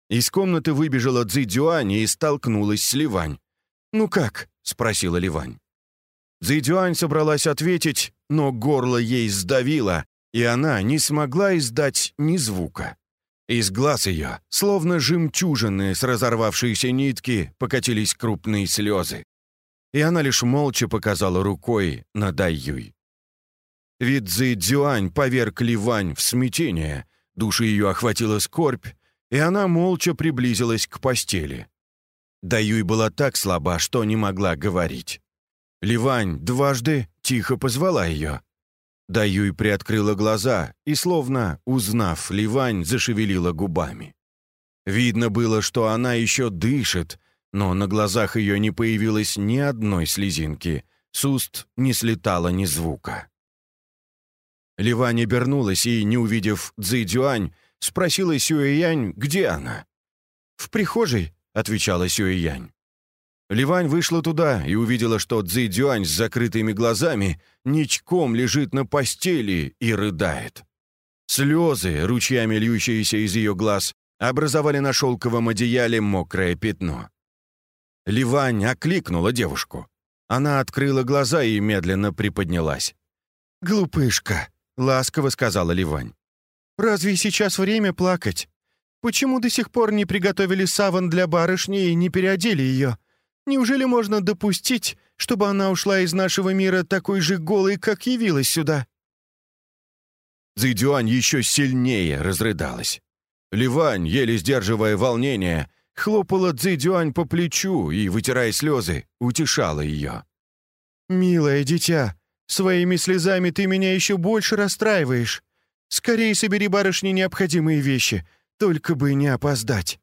Из комнаты выбежала Цзи Дюань и столкнулась с Ливань. «Ну как?» — спросила Ливань. Цзи Дюань собралась ответить, но горло ей сдавило, и она не смогла издать ни звука. Из глаз ее, словно жемчужины с разорвавшейся нитки, покатились крупные слезы. И она лишь молча показала рукой на Дайюй. Вид Цзи Дюань поверг Ливань в смятение, души ее охватила скорбь, и она молча приблизилась к постели. Даюй была так слаба, что не могла говорить. Ливань дважды тихо позвала ее. Даюй приоткрыла глаза и, словно узнав Ливань, зашевелила губами. Видно было, что она еще дышит, но на глазах ее не появилось ни одной слезинки, с уст не слетало ни звука. Ливань обернулась и, не увидев Цзи спросила Сюэянь, где она. «В прихожей», — отвечала Сюэянь. Ливань вышла туда и увидела, что Цзи Дюань с закрытыми глазами ничком лежит на постели и рыдает. Слезы, ручьями льющиеся из ее глаз, образовали на шелковом одеяле мокрое пятно. Ливань окликнула девушку. Она открыла глаза и медленно приподнялась. «Глупышка», — ласково сказала Ливань. Разве сейчас время плакать? Почему до сих пор не приготовили саван для барышни и не переодели ее? Неужели можно допустить, чтобы она ушла из нашего мира такой же голой, как явилась сюда?» Цзэдюань еще сильнее разрыдалась. Ливань, еле сдерживая волнение, хлопала Цзэдюань по плечу и, вытирая слезы, утешала ее. «Милое дитя, своими слезами ты меня еще больше расстраиваешь. Скорее собери барышне необходимые вещи, только бы не опоздать».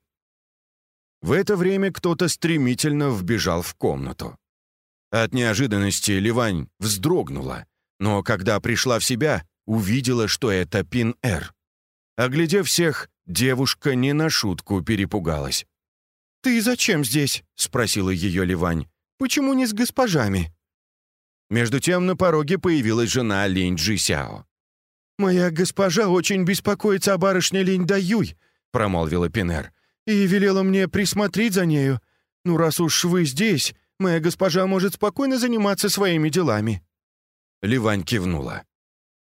В это время кто-то стремительно вбежал в комнату. От неожиданности Ливань вздрогнула, но когда пришла в себя, увидела, что это Пин-Эр. Оглядев всех, девушка не на шутку перепугалась. «Ты зачем здесь?» — спросила ее Ливань. «Почему не с госпожами?» Между тем на пороге появилась жена Линь Джисяо. «Моя госпожа очень беспокоится о барышне Линь Даюй», — промолвила Пинер, «и велела мне присмотреть за нею. Ну, раз уж вы здесь, моя госпожа может спокойно заниматься своими делами». Ливань кивнула.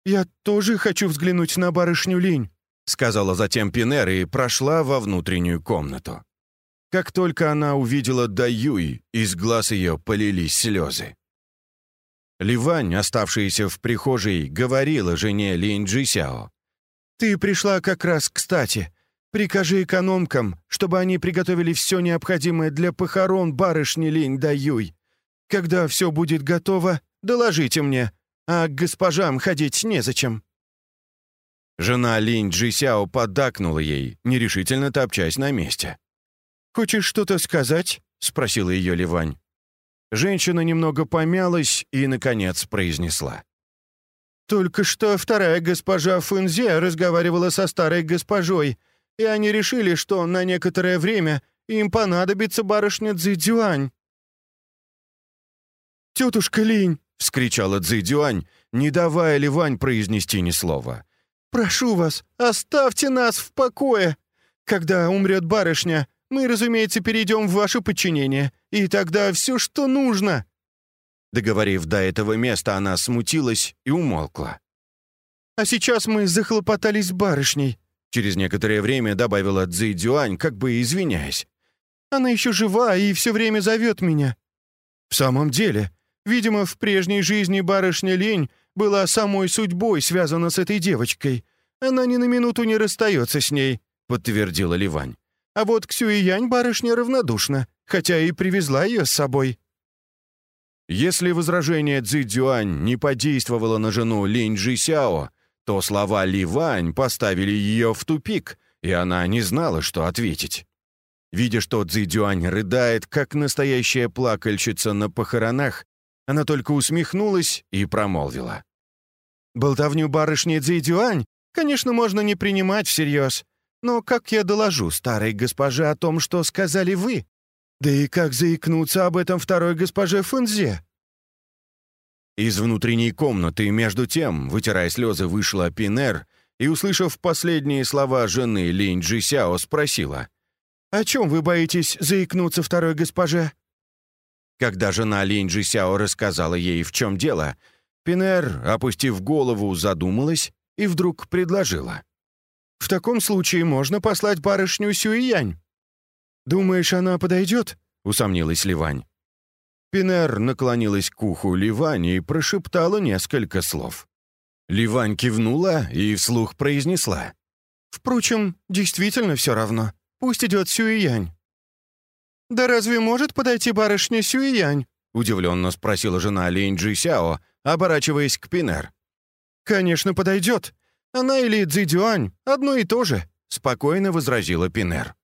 «Я тоже хочу взглянуть на барышню Линь», — сказала затем Пинер и прошла во внутреннюю комнату. Как только она увидела Даюй, из глаз ее полились слезы. Ливань, оставшаяся в прихожей, говорила жене Линь Джисяо. «Ты пришла как раз кстати. Прикажи экономкам, чтобы они приготовили все необходимое для похорон барышни Линь Даюй. Когда все будет готово, доложите мне, а к госпожам ходить незачем». Жена Линь Джисяо поддакнула ей, нерешительно топчась на месте. «Хочешь что-то сказать?» — спросила ее Ливань. Женщина немного помялась и, наконец, произнесла. «Только что вторая госпожа Фунзе разговаривала со старой госпожой, и они решили, что на некоторое время им понадобится барышня Цзэдюань». «Тетушка Линь!» — вскричала Цзэдюань, не давая Ливань произнести ни слова. «Прошу вас, оставьте нас в покое! Когда умрет барышня, мы, разумеется, перейдем в ваше подчинение, и тогда все, что нужно». Договорив до этого места, она смутилась и умолкла. «А сейчас мы захлопотались барышней», — через некоторое время добавила Цзи как бы извиняясь. «Она еще жива и все время зовет меня». «В самом деле, видимо, в прежней жизни барышня Лень была самой судьбой связана с этой девочкой. Она ни на минуту не расстается с ней», — подтвердила Ливань. А вот к Сюиянь барышня равнодушна, хотя и привезла ее с собой». Если возражение Цзи Дюань не подействовало на жену Линь Джи Сяо, то слова Ливань поставили ее в тупик, и она не знала, что ответить. Видя, что Цзэдюань рыдает, как настоящая плакальщица на похоронах, она только усмехнулась и промолвила. «Болтовню барышни Цзэдюань, конечно, можно не принимать всерьез, но как я доложу старой госпоже о том, что сказали вы? Да и как заикнуться об этом второй госпоже Фунзе?» Из внутренней комнаты, между тем, вытирая слезы, вышла Пинер и, услышав последние слова жены Линь Джисяо, спросила. «О чем вы боитесь заикнуться второй госпоже?» Когда жена Линь Джисяо рассказала ей, в чем дело, Пинер, опустив голову, задумалась и вдруг предложила. «В таком случае можно послать барышню Сюиянь». «Думаешь, она подойдет?» — усомнилась Ливань. Пинер наклонилась к уху Ливани и прошептала несколько слов. Ливань кивнула и вслух произнесла. «Впрочем, действительно все равно. Пусть идет Сюиянь». «Да разве может подойти барышня Сюиянь?» — удивленно спросила жена Линь Джи Сяо, оборачиваясь к Пинер. «Конечно, подойдет. Она или Цзидюань — одно и то же», — спокойно возразила Пинер.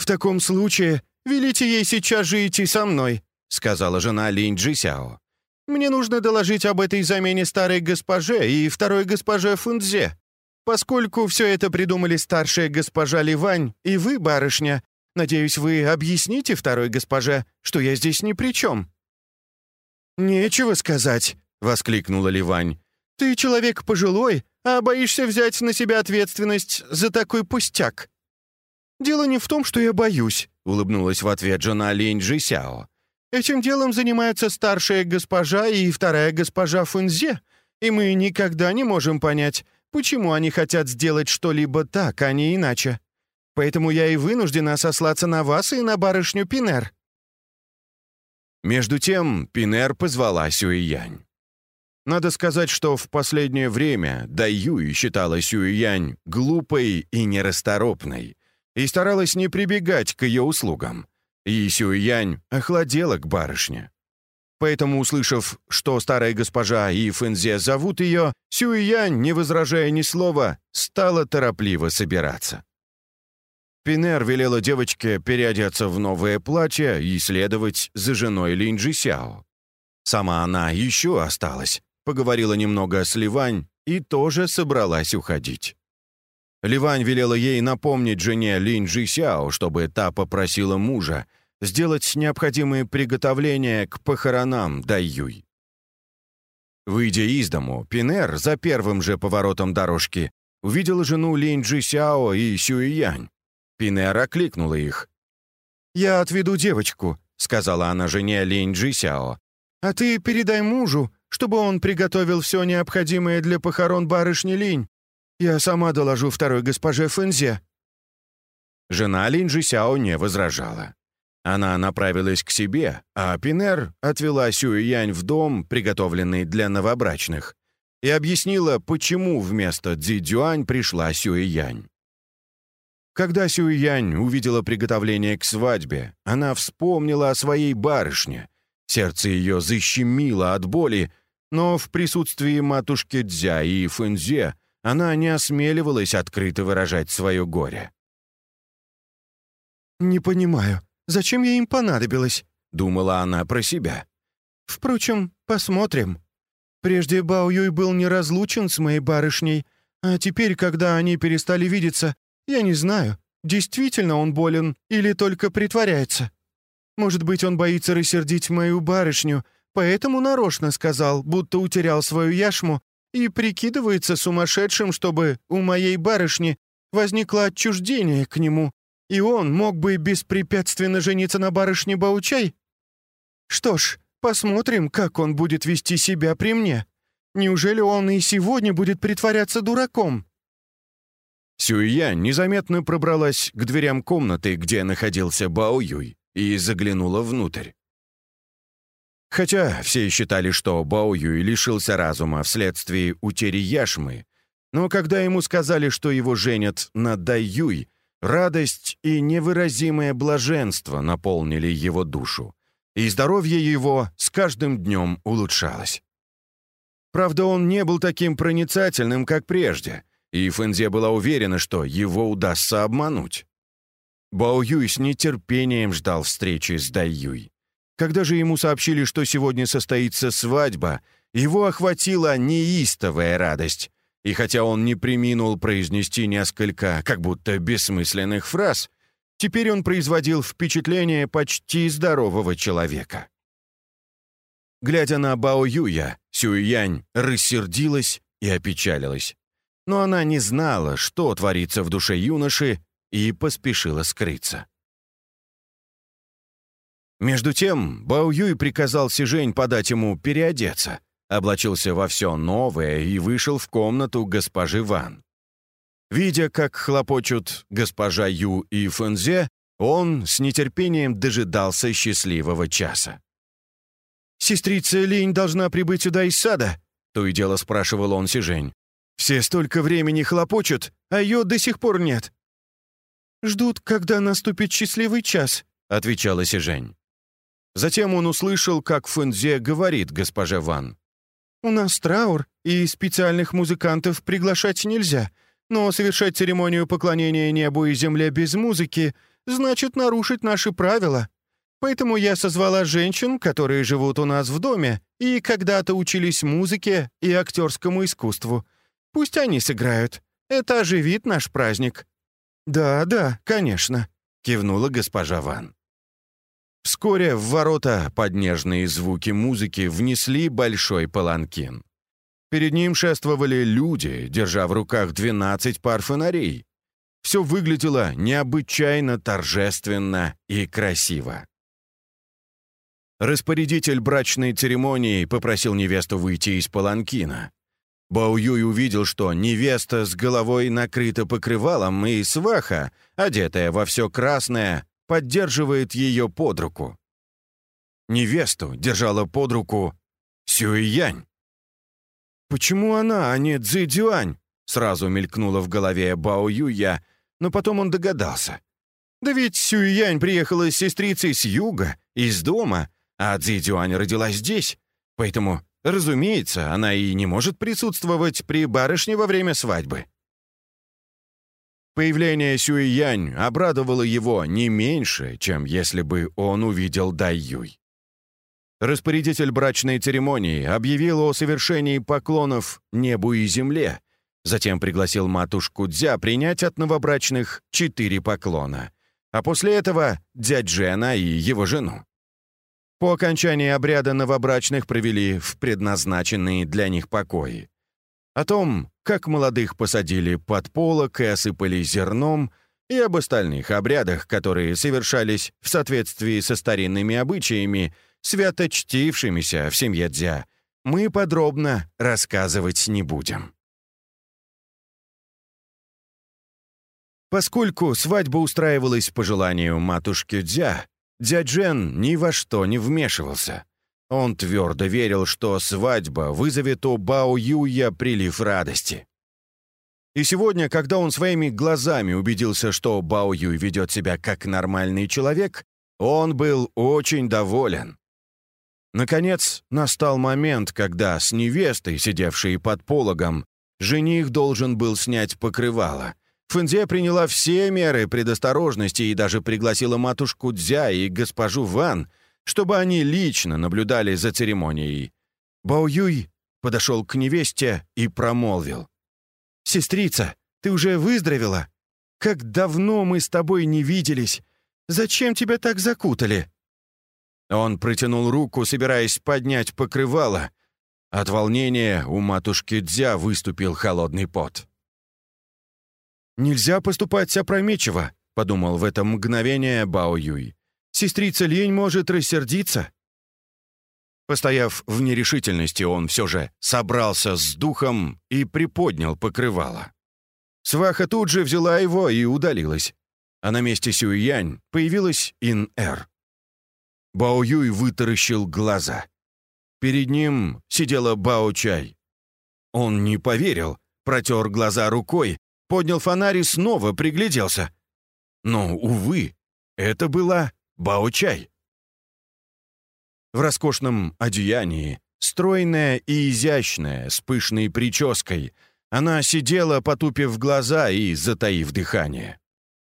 «В таком случае велите ей сейчас же идти со мной», — сказала жена Линь Джисяо. «Мне нужно доложить об этой замене старой госпоже и второй госпоже Фунзе. Поскольку все это придумали старшая госпожа Ливань и вы, барышня, надеюсь, вы объясните второй госпоже, что я здесь ни при чем». «Нечего сказать», — воскликнула Ливань. «Ты человек пожилой, а боишься взять на себя ответственность за такой пустяк». «Дело не в том, что я боюсь», — улыбнулась в ответ жена Линь Джисяо. Этим делом занимаются старшая госпожа и вторая госпожа Фунзе, и мы никогда не можем понять, почему они хотят сделать что-либо так, а не иначе. Поэтому я и вынуждена сослаться на вас и на барышню Пинер». Между тем Пинер позвала Сюиянь. Надо сказать, что в последнее время Даюй считала Сюиянь глупой и нерасторопной и старалась не прибегать к ее услугам. И Сюянь охладела к барышне. Поэтому, услышав, что старая госпожа и Фэнзе зовут ее, Сюянь, не возражая ни слова, стала торопливо собираться. Пинер велела девочке переодеться в новое платье и следовать за женой Линджи Сяо. Сама она еще осталась, поговорила немного с Ливань и тоже собралась уходить. Ливань велела ей напомнить жене Линь Жи Сяо, чтобы та попросила мужа сделать необходимые приготовления к похоронам Дайюй. Выйдя из дому, Пинер за первым же поворотом дорожки увидела жену Линь Джи Сяо и Сюиянь. Пинер окликнула их. «Я отведу девочку», — сказала она жене Линь Джи Сяо. «А ты передай мужу, чтобы он приготовил все необходимое для похорон барышни Линь. Я сама доложу второй госпоже Фэнзе». Жена Линь Сяо не возражала. Она направилась к себе, а Пинер отвела Сюй-Янь в дом, приготовленный для новобрачных, и объяснила, почему вместо Цзи-Дюань пришла Сюй-Янь. Когда Сюй-Янь увидела приготовление к свадьбе, она вспомнила о своей барышне. Сердце ее защемило от боли, но в присутствии матушки Дзя и Фэнзе она не осмеливалась открыто выражать свое горе. «Не понимаю, зачем я им понадобилась?» — думала она про себя. «Впрочем, посмотрим. Прежде Бао Юй был неразлучен с моей барышней, а теперь, когда они перестали видеться, я не знаю, действительно он болен или только притворяется. Может быть, он боится рассердить мою барышню, поэтому нарочно сказал, будто утерял свою яшму и прикидывается сумасшедшим, чтобы у моей барышни возникло отчуждение к нему, и он мог бы беспрепятственно жениться на барышне Баучай? Что ж, посмотрим, как он будет вести себя при мне. Неужели он и сегодня будет притворяться дураком?» Сюя незаметно пробралась к дверям комнаты, где находился Бао Юй, и заглянула внутрь. Хотя все считали, что Бао Юй лишился разума вследствие утери яшмы, но когда ему сказали, что его женят на Дай Юй, радость и невыразимое блаженство наполнили его душу, и здоровье его с каждым днем улучшалось. Правда, он не был таким проницательным, как прежде, и Фэнзе была уверена, что его удастся обмануть. Бао Юй с нетерпением ждал встречи с Дай Юй. Когда же ему сообщили, что сегодня состоится свадьба, его охватила неистовая радость. И хотя он не приминул произнести несколько как будто бессмысленных фраз, теперь он производил впечатление почти здорового человека. Глядя на Бао Юя, Сюянь рассердилась и опечалилась. Но она не знала, что творится в душе юноши, и поспешила скрыться. Между тем, Бао Юй приказал Сижень подать ему переодеться, облачился во все новое и вышел в комнату госпожи Ван. Видя, как хлопочут госпожа Ю и Фэнзе, он с нетерпением дожидался счастливого часа. «Сестрица Линь должна прибыть сюда из сада?» — то и дело спрашивал он Сижень. «Все столько времени хлопочут, а ее до сих пор нет». «Ждут, когда наступит счастливый час», — отвечала Сижень. Затем он услышал, как Фэнзе говорит госпоже Ван. «У нас траур, и специальных музыкантов приглашать нельзя, но совершать церемонию поклонения небу и земле без музыки значит нарушить наши правила. Поэтому я созвала женщин, которые живут у нас в доме и когда-то учились музыке и актерскому искусству. Пусть они сыграют. Это оживит наш праздник». «Да, да, конечно», — кивнула госпожа Ван. Вскоре в ворота под нежные звуки музыки внесли большой паланкин. Перед ним шествовали люди, держа в руках 12 пар фонарей. Все выглядело необычайно торжественно и красиво. Распорядитель брачной церемонии попросил невесту выйти из паланкина. Бао Юй увидел, что невеста с головой накрыта покрывалом, и сваха, одетая во все красное, поддерживает ее под руку. Невесту держала под руку Сюй-Янь. «Почему она, а не Цзи-Дюань?» сразу мелькнуло в голове Бао Юя, но потом он догадался. «Да ведь Сюй-Янь приехала с сестрицей с юга, из дома, а Цзи-Дюань родилась здесь, поэтому, разумеется, она и не может присутствовать при барышне во время свадьбы». Появление Сюй-Янь обрадовало его не меньше, чем если бы он увидел Дай-Юй. Распорядитель брачной церемонии объявил о совершении поклонов небу и земле, затем пригласил матушку Дзя принять от новобрачных четыре поклона, а после этого дядь Джена и его жену. По окончании обряда новобрачных провели в предназначенные для них покои. О том, как молодых посадили под полок и осыпали зерном, и об остальных обрядах, которые совершались в соответствии со старинными обычаями, свято чтившимися в семье Дзя, мы подробно рассказывать не будем. Поскольку свадьба устраивалась по желанию матушки Дзя, Дяджен ни во что не вмешивался. Он твердо верил, что свадьба вызовет у Бао Юя прилив радости. И сегодня, когда он своими глазами убедился, что Бао Юй ведет себя как нормальный человек, он был очень доволен. Наконец, настал момент, когда с невестой, сидевшей под пологом, жених должен был снять покрывало, Фэнзе приняла все меры предосторожности и даже пригласила матушку Дзя и госпожу Ван, чтобы они лично наблюдали за церемонией. Бао Юй подошел к невесте и промолвил. «Сестрица, ты уже выздоровела? Как давно мы с тобой не виделись! Зачем тебя так закутали?» Он протянул руку, собираясь поднять покрывало. От волнения у матушки Дзя выступил холодный пот. «Нельзя поступать опрометчиво», — подумал в это мгновение Бао Юй. «Сестрица Лень может рассердиться». Постояв в нерешительности, он все же собрался с духом и приподнял покрывало. Сваха тут же взяла его и удалилась. А на месте Сюй-Янь появилась Ин-Эр. Бао Юй вытаращил глаза. Перед ним сидела Бао Чай. Он не поверил, протер глаза рукой поднял фонарь и снова пригляделся. Но, увы, это была Бао-чай. В роскошном одеянии, Стройная и изящная, с пышной прической, она сидела, потупив глаза и затаив дыхание.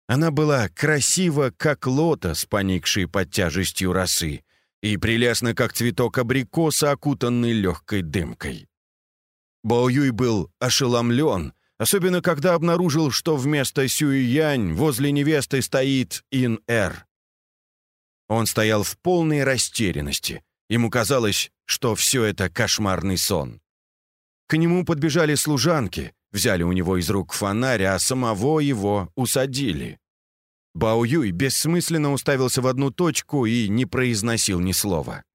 Она была красива, как лотос, поникший под тяжестью росы, и прелестна, как цветок абрикоса, окутанный легкой дымкой. Баоюй был ошеломлен, особенно когда обнаружил, что вместо Сюй-Янь возле невесты стоит Ин-Эр. Он стоял в полной растерянности. Ему казалось, что все это кошмарный сон. К нему подбежали служанки, взяли у него из рук фонарь, а самого его усадили. Бао Юй бессмысленно уставился в одну точку и не произносил ни слова.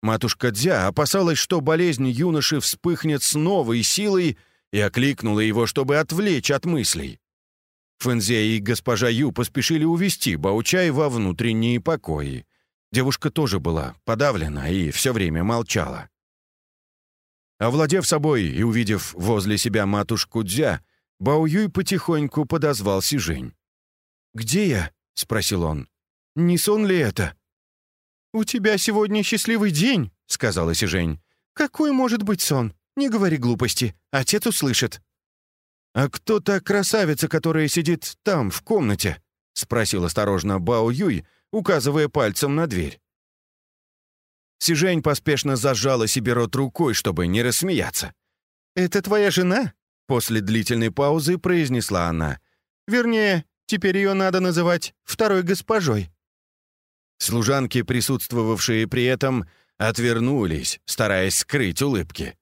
Матушка Дзя опасалась, что болезнь юноши вспыхнет с новой силой, и окликнула его, чтобы отвлечь от мыслей. Фэнзе и госпожа Ю поспешили увести Баучай во внутренние покои. Девушка тоже была подавлена и все время молчала. Овладев собой и увидев возле себя матушку Дзя, Бао Юй потихоньку подозвал Сижень. «Где я?» — спросил он. «Не сон ли это?» «У тебя сегодня счастливый день», — сказала Сижень. «Какой может быть сон? Не говори глупости, отец услышит». «А кто та красавица, которая сидит там, в комнате?» — спросил осторожно Бао Юй, указывая пальцем на дверь. Сижень поспешно зажала себе рот рукой, чтобы не рассмеяться. «Это твоя жена?» — после длительной паузы произнесла она. «Вернее, Теперь ее надо называть второй госпожой». Служанки, присутствовавшие при этом, отвернулись, стараясь скрыть улыбки.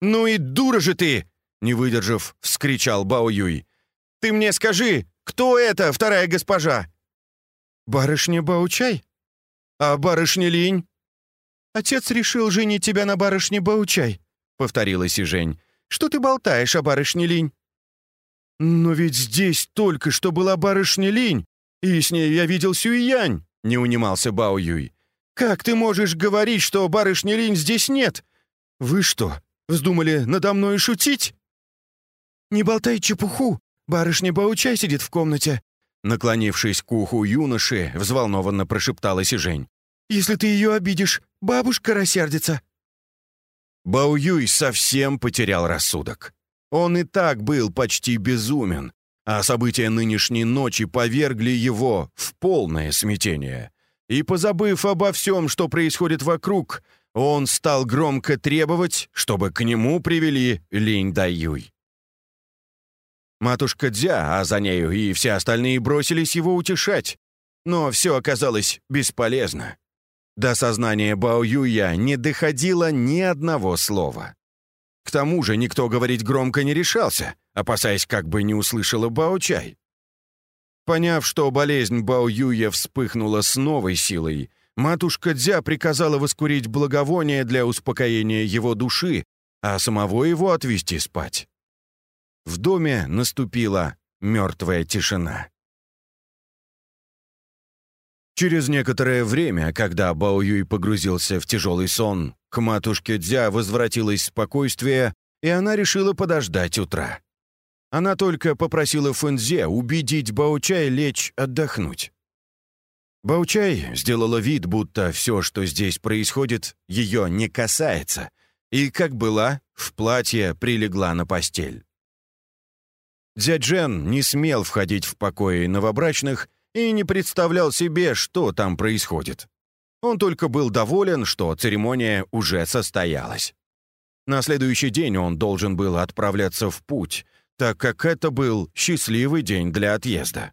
«Ну и дура же ты!» — не выдержав, вскричал Бао Юй. «Ты мне скажи, кто это вторая госпожа?» «Барышня Баучай? А барышня Линь?» «Отец решил женить тебя на барышне Баучай», — повторила Сижень. «Что ты болтаешь о барышне Линь?» «Но ведь здесь только что была барышня Линь, и с ней я видел Сюйянь», — не унимался Бао Юй. «Как ты можешь говорить, что барышни Линь здесь нет? Вы что, вздумали надо мной шутить?» «Не болтай чепуху, барышня Баучай сидит в комнате», Наклонившись к уху юноши, взволнованно прошептала Сижень. «Если ты ее обидишь, бабушка рассердится». Бао Юй совсем потерял рассудок. Он и так был почти безумен, а события нынешней ночи повергли его в полное смятение. И, позабыв обо всем, что происходит вокруг, он стал громко требовать, чтобы к нему привели Линь Даюй. Матушка Дзя, а за нею и все остальные бросились его утешать, но все оказалось бесполезно. До сознания Бао Юя не доходило ни одного слова. К тому же никто говорить громко не решался, опасаясь, как бы не услышала Бао-чай. Поняв, что болезнь Бао-юя вспыхнула с новой силой, матушка Дзя приказала воскурить благовоние для успокоения его души, а самого его отвести спать. В доме наступила мертвая тишина. Через некоторое время, когда Бао Юй погрузился в тяжелый сон, к матушке Дзя возвратилось спокойствие, и она решила подождать утра. Она только попросила Фэнзе убедить Баучай лечь отдохнуть. Баучай сделала вид, будто все, что здесь происходит, ее не касается, и, как была, в платье прилегла на постель. Дзяджен не смел входить в покои новобрачных и не представлял себе, что там происходит. Он только был доволен, что церемония уже состоялась. На следующий день он должен был отправляться в путь, так как это был счастливый день для отъезда.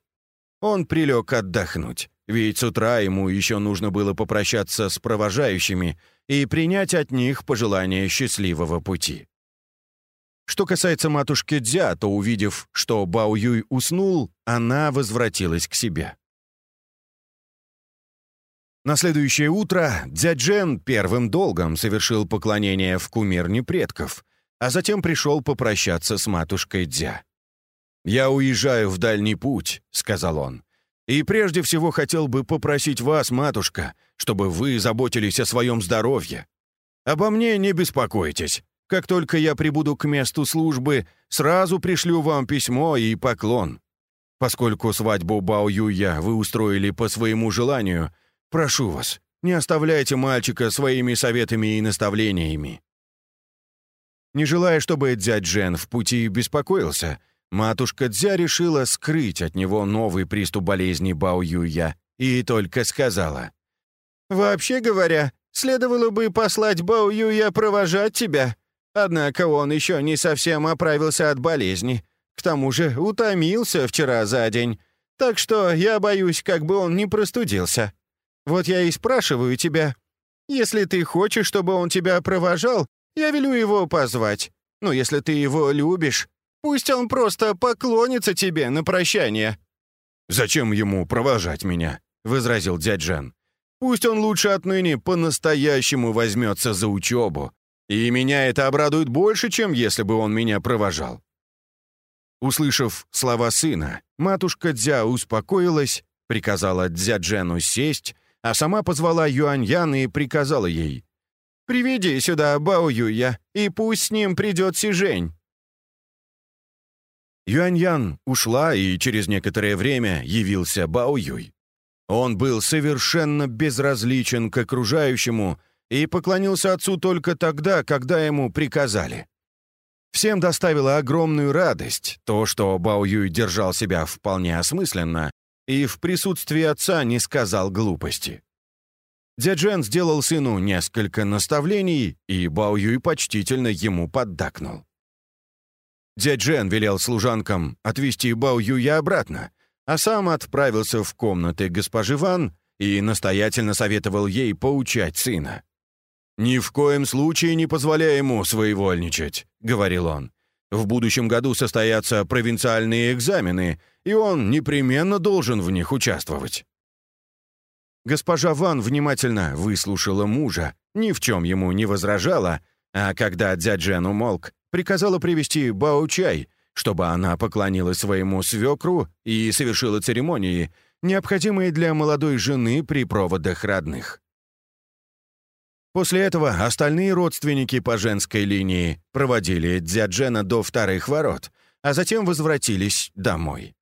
Он прилег отдохнуть, ведь с утра ему еще нужно было попрощаться с провожающими и принять от них пожелание счастливого пути. Что касается матушки Дзя, то, увидев, что Бао Юй уснул, она возвратилась к себе. На следующее утро Дзяджен первым долгом совершил поклонение в кумирне предков, а затем пришел попрощаться с матушкой Дзя. «Я уезжаю в дальний путь», — сказал он. «И прежде всего хотел бы попросить вас, матушка, чтобы вы заботились о своем здоровье. Обо мне не беспокойтесь. Как только я прибуду к месту службы, сразу пришлю вам письмо и поклон. Поскольку свадьбу Бао Юя вы устроили по своему желанию — Прошу вас, Не оставляйте мальчика своими советами и наставлениями». Не желая, чтобы дядь Джен в пути беспокоился, матушка Дзя решила скрыть от него новый приступ болезни Бао Юя и только сказала. «Вообще говоря, следовало бы послать Бао Юя провожать тебя. Однако он еще не совсем оправился от болезни. К тому же утомился вчера за день. Так что я боюсь, как бы он не простудился. Вот я и спрашиваю тебя. Если ты хочешь, чтобы он тебя провожал, я велю его позвать. Но если ты его любишь, пусть он просто поклонится тебе на прощание». «Зачем ему провожать меня?» — возразил дядь Жан. «Пусть он лучше отныне по-настоящему возьмется за учебу. И меня это обрадует больше, чем если бы он меня провожал». Услышав слова сына, матушка Дзя успокоилась, приказала Дзя Джену сесть, а сама позвала Юань Ян и приказала ей «Приведи сюда Бао Юя, и пусть с ним придет Сижень». Юань Ян ушла, и через некоторое время явился Бао Юй. Он был совершенно безразличен к окружающему и поклонился отцу только тогда, когда ему приказали. Всем доставило огромную радость то, что Бао Юй держал себя вполне осмысленно и в присутствии отца не сказал глупости. Дяджен сделал сыну несколько наставлений, и Бао Юй почтительно ему поддакнул. Дяджен велел служанкам отвезти Бао Юя обратно, а сам отправился в комнаты госпожи Ван и настоятельно советовал ей поучать сына. «Ни в коем случае не позволяй ему своевольничать», — говорил он. «В будущем году состоятся провинциальные экзамены, и он непременно должен в них участвовать». Госпожа Ван внимательно выслушала мужа, ни в чем ему не возражала, а когда дядь Джен умолк, приказала привести Бао-чай, чтобы она поклонилась своему свекру и совершила церемонии, необходимые для молодой жены при проводах родных. После этого остальные родственники по женской линии проводили Дзяджена до вторых ворот, а затем возвратились домой.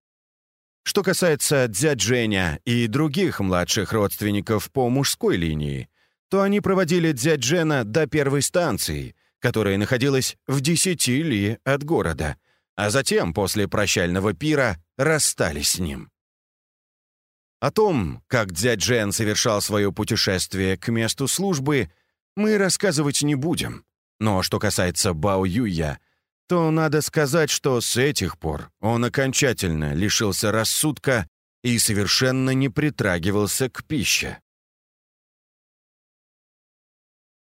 Что касается Дзядженя и других младших родственников по мужской линии, то они проводили Дзяджена до первой станции, которая находилась в десяти ли от города, а затем, после прощального пира, расстались с ним. О том, как Дзяджен совершал свое путешествие к месту службы – мы рассказывать не будем. Но что касается Бао Юя, то надо сказать, что с этих пор он окончательно лишился рассудка и совершенно не притрагивался к пище.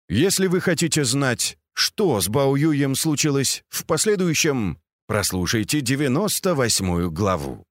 Если вы хотите знать, что с Бао Юем случилось в последующем, прослушайте 98 главу.